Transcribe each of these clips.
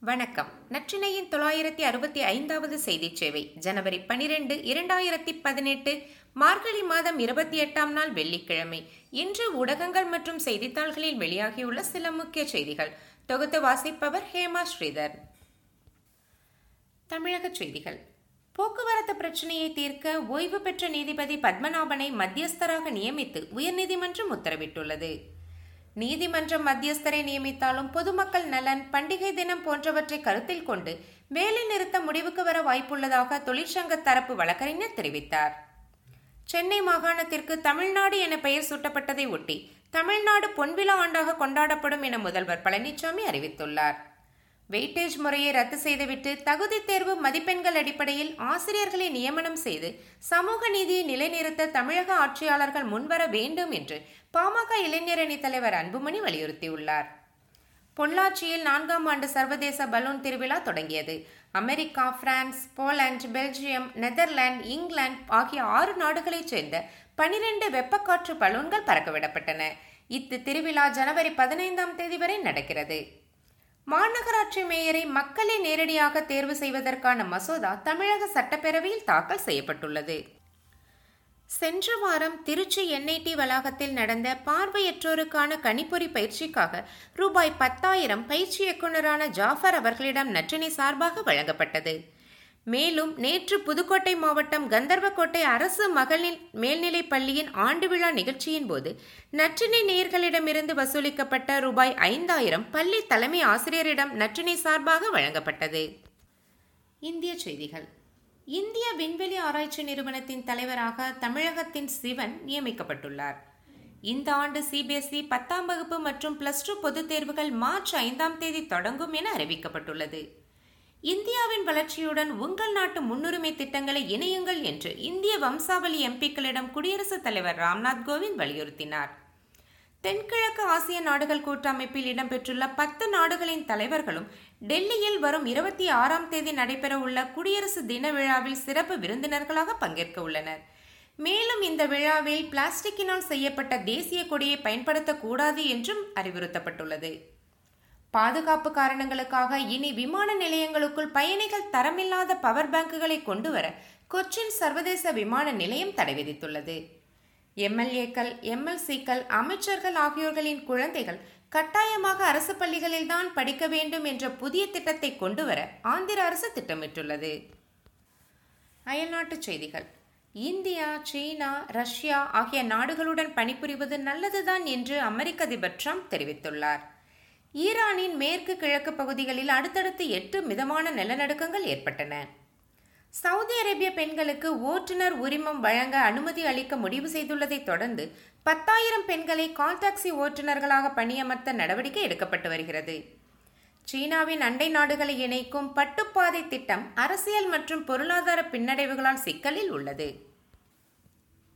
வணக்கம். நற்றினையின் தொள்ளாயிரத்தி அறுபத்தி ஐந்தாவது செய்திச் சேவை. ஜனவரி பனிரெண்டு இரண்டாயிரத்தி பதினெட்டு மார்கழி மாதம் இருபத்தி எட்டாம் நாள் வெள்ளிக்கிழமை. இன்று ஊடகங்கள் மற்றும் செய்தித்தாள்களில் வெளியாகியுள்ள சில முக்கிய செய்திகள். தொகுத்து வாசிப்பவர் ஹேமா ஸ்ரீதர். தமிழக செய்திகள். போக்குவரத்து பிரச்சனையை தீர்க்க ஓய்வு பெற்ற நீதிபதி பத்மநாபனை மத்தியஸ்தராக நியமித்து உயர்நீதிமன்றம் உத்தரவிட்டுள்ளது. நீதிமன்றம் மத்தியஸ்தரை நியமித்தாலும் பொதுமக்கள் நலன் பண்டிகை தினம் போன்றவற்றை கருத்தில் கொண்டு வேலை நிறுத்த முடிவுக்கு வர வாய்ப்புள்ளதாக தொழிற்சங்க தரப்பு வழக்கறிஞர் தெரிவித்தார். சென்னை மாகாணத்திற்கு தமிழ்நாடு என பெயர் சூட்டப்பட்டதை ஒட்டி தமிழ்நாடு பொன்விழா ஆண்டாக கொண்டாடப்படும் என முதல்வர் பழனிசாமி அறிவித்துள்ளார். வெயிட்டேஜ் முறையை ரத்து செய்துவிட்டு தகுதி தேர்வு மதிப்பெண்கள் அடிப்படையில் ஆசிரியர்களை நியமனம் செய்து சமூக நீதியை நிலைநிறுத்த தமிழக ஆட்சியாளர்கள் முன்வர வேண்டும் என்று பாமக இளைஞரணி தலைவர் அன்புமணி வலியுறுத்தியுள்ளார். பொள்ளாச்சியில் நான்காம் ஆண்டு சர்வதேச பலூன் திருவிழா தொடங்கியது. America France Poland Belgium Netherlands England ஆகிய ஆறு நாடுகளைச் சேர்ந்த பனிரெண்டு வெப்பக்காற்று பலூன்கள் பறக்கவிடப்பட்டன. இத்து திருவிழா ஜனவரி பதினைந்தாம் தேதி வரை நடக்கிறது. மாநகராட்சி மேயரை மக்களே நேரடியாக தேர்வு செய்வதற்கான மசோதா தமிழக சட்டப்பேரவையில் தாக்கல் செய்யப்பட்டுள்ளது. சென்ற வாரம் திருச்சி என்ஐடி வளாகத்தில் நடந்த பார்வையற்றோருக்கான கணிப்பொறி பயிற்சிக்காக ரூபாய் பத்தாயிரம் பயிற்சி இயக்குநரான ஜாஃபர் அவர்களிடம் நற்றினை சார்பாக வழங்கப்பட்டது. மேலும் நேற்று புதுக்கோட்டை மாவட்டம் கந்தர்வக்கோட்டை அரசு மகளிர் மேல்நிலைப் பள்ளியின் ஆண்டு விழா நிகழ்ச்சியின் போது நற்றினை நேயர்களிடமிருந்து வசூலிக்கப்பட்ட ரூபாய் ஐந்தாயிரம் பள்ளி தலைமை ஆசிரியரிடம் நற்றினை சார்பாக வழங்கப்பட்டது. இந்திய செய்திகள். இந்திய விண்வெளி ஆராய்ச்சி நிறுவனத்தின் தலைவராக தமிழகத்தின் சிவன் நியமிக்கப்பட்டுள்ளார். இந்த ஆண்டு சிபிஎஸ்இ பத்தாம் வகுப்பு மற்றும் பிளஸ் டூ பொதுத் தேர்வுகள் மார்ச் ஐந்தாம் தேதி தொடங்கும் என அறிவிக்கப்பட்டுள்ளது. இந்தியாவின் வளர்ச்சியுடன் உங்கள் நாட்டு முன்னுரிமை திட்டங்களை இணையுங்கள் என்று இந்திய வம்சாவளி எம்பிக்களிடம் குடியரசுத் தலைவர் ராம்நாத் கோவிந்த் வலியுறுத்தினார். தென்கிழக்கு ஆசிய நாடுகள் கூட்டமைப்பில் இடம்பெற்றுள்ள பத்து நாடுகளின் தலைவர்களும் டெல்லியில் வரும் இருபத்தி ஆறாம் தேதி நடைபெறவுள்ள குடியரசு தின விழாவில் சிறப்பு விருந்தினர்களாக பங்கேற்க உள்ளனர். மேலும் இந்த விழாவில் பிளாஸ்டிக்கினால் செய்யப்பட்ட தேசிய கொடியை பயன்படுத்தக்கூடாது என்றும் அறிவுறுத்தப்பட்டுள்ளது. பாதுகாப்பு காரணங்களுக்காக இனி விமான நிலையங்களுக்குள் பயணிகள் தரமில்லாத பவர் பேங்குகளை கொண்டுவர கொச்சின் சர்வதேச விமான நிலையம் தடை விதித்துள்ளது. எம்எல்ஏக்கள் எம்எல்சிக்கள் அமைச்சர்கள் ஆகியோர்களின் குழந்தைகள் கட்டாயமாக அரசு பள்ளிகளில் தான் படிக்க வேண்டும் என்ற புதிய திட்டத்தை கொண்டு வர ஆந்திர அரசு திட்டமிட்டுள்ளது. அயல்நாட்டுச் செய்திகள். இந்தியா சீனா ரஷ்யா ஆகிய நாடுகளுடன் பணிபுரிவது நல்லதுதான் என்று அமெரிக்க அதிபர் ட்ரம்ப் தெரிவித்துள்ளார். ஈரானின் மேற்கு கிழக்கு பகுதிகளில் அடுத்தடுத்து எட்டு மிதமான நிலநடுக்கங்கள் ஏற்பட்டன. சவுதி அரேபிய பெண்களுக்கு ஓட்டுநர் உரிமம் வழங்க அனுமதி அளிக்க முடிவு செய்துள்ளதை தொடர்ந்து பத்தாயிரம் பெண்களை கால் டாக்ஸி ஓட்டுநர்களாக பணியமர்த்த நடவடிக்கை எடுக்கப்பட்டு வருகிறது. சீனாவின் அண்டை நாடுகளை இணைக்கும் பட்டுப்பாதை திட்டம் அரசியல் மற்றும் பொருளாதார பின்னடைவுகளால் சிக்கலில் உள்ளது.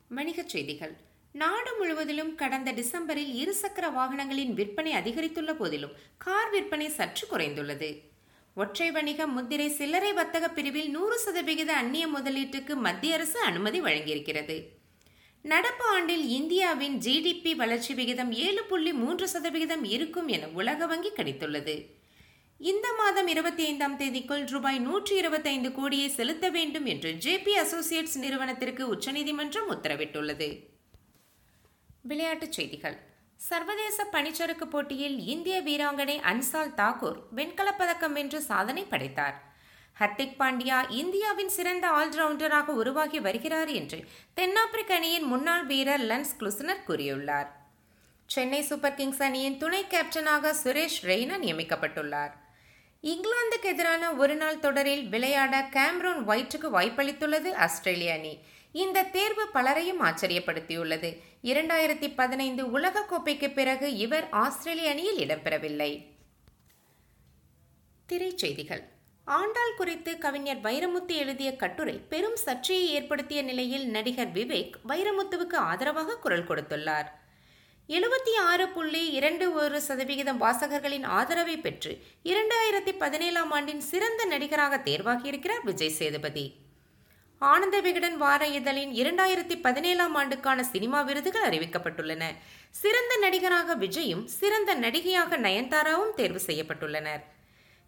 வணிகச் செய்திகள். நாடு முழுவதிலும் கடந்த டிசம்பரில் இருசக்கர வாகனங்களின் விற்பனை அதிகரித்துள்ள போதிலும் கார் விற்பனை சற்று குறைந்துள்ளது. ஒற்றை வணிக முத்திரை சில்லறை வர்த்தக பிரிவில் நூறு சதவிகித அந்நிய முதலீட்டுக்கு மத்திய அரசு அனுமதி வழங்கியிருக்கிறது. நடப்பு ஆண்டில் இந்தியாவின் ஜிடிபி வளர்ச்சி விகிதம் ஏழு புள்ளி மூன்று சதவிகிதம் இருக்கும் என உலக வங்கி கணித்துள்ளது. இந்த மாதம் இருபத்தி ஐந்தாம் தேதிக்குள் ரூபாய் நூற்றி இருபத்தைந்து கோடியை செலுத்த வேண்டும் என்று ஜேபி அசோசியேட்ஸ் நிறுவனத்திற்கு உச்சநீதிமன்றம் உத்தரவிட்டுள்ளது. விளையாட்டுச் செய்திகள். சர்வதேச பனிச்சறுக்கு போட்டியில் இந்திய வீராங்கனை அன்சால் தாக்கூர் வெண்கலப் பதக்கம் வென்று சாதனை படைத்தார். ஹர்திக் பாண்டியா இந்தியாவின் சிறந்த ஆல்ரவுண்டராக உருவாகி வருகிறார் என்று தென்னாப்பிரிக்க அணியின் முன்னாள் வீரர் லன்ஸ் குலுசனர் கூறியுள்ளார். சென்னை சூப்பர் கிங்ஸ் அணியின் துணை கேப்டனாக சுரேஷ் ரெய்னா நியமிக்கப்பட்டுள்ளார். இங்கிலாந்துக்கு எதிரான ஒருநாள் தொடரில் விளையாட கேம்ரோன் ஒயிட்டுக்கு வாய்ப்பளித்துள்ளது ஆஸ்திரேலிய அணி. இந்த தேர்வு பலரையும் ஆச்சரியப்படுத்தியுள்ளது. இரண்டாயிரத்தி பதினைந்து உலகக்கோப்பைக்கு பிறகு இவர் ஆஸ்திரேலிய அணியில் இடம்பெறவில்லை. திரைச்செய்திகள். ஆண்டாள் குறித்து கவிஞர் வைரமுத்து எழுதிய கட்டுரை பெரும் சர்ச்சையை ஏற்படுத்திய நிலையில் நடிகர் விவேக் வைரமுத்துவுக்கு ஆதரவாக குரல் கொடுத்துள்ளார். எழுபத்தி ஆறு புள்ளி இரண்டு ஒரு சதவிகிதம் வாசகர்களின் ஆதரவை பெற்று இரண்டாயிரத்தி பதினேழாம் ஆண்டின் சிறந்த நடிகராக தேர்வாகியிருக்கிறார் விஜய் சேதுபதி. ஆனந்த விகடன் வார இதழின் இரண்டாயிரத்தி பதினேழாம் ஆண்டுக்கான சினிமா விருதுகள் அறிவிக்கப்பட்டுள்ளன. சிறந்த நடிகராக விஜயும் சிறந்த நடிகையாக நயன்தாராவும் தேர்வு செய்யப்பட்டுள்ளனர்.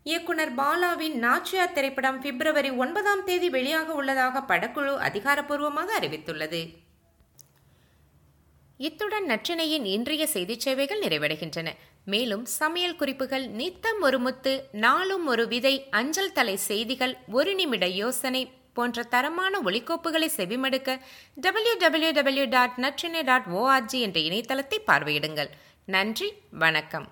இயக்குனர் பாலாவின் நாச்சியார் திரைப்படம் பிப்ரவரி ஒன்பதாம் தேதி வெளியாக உள்ளதாக படக்குழு அதிகாரப்பூர்வமாக அறிவித்துள்ளது. இத்துடன் நற்றினையின் இன்றைய செய்திச் சேவைகள் நிறைவடைகின்றன. மேலும் சமையல் குறிப்புகள் நித்தம் ஒரு முத்து நாளும் ஒரு விதை அஞ்சல் தலை செய்திகள் ஒரு நிமிட யோசனை போன்ற தரமான ஒலிக்கோப்புகளை செவிமடுக்க W W W dot Natrinai dot ORG என்ற இணையதளத்தை பார்வையிடுங்கள். நன்றி வணக்கம்.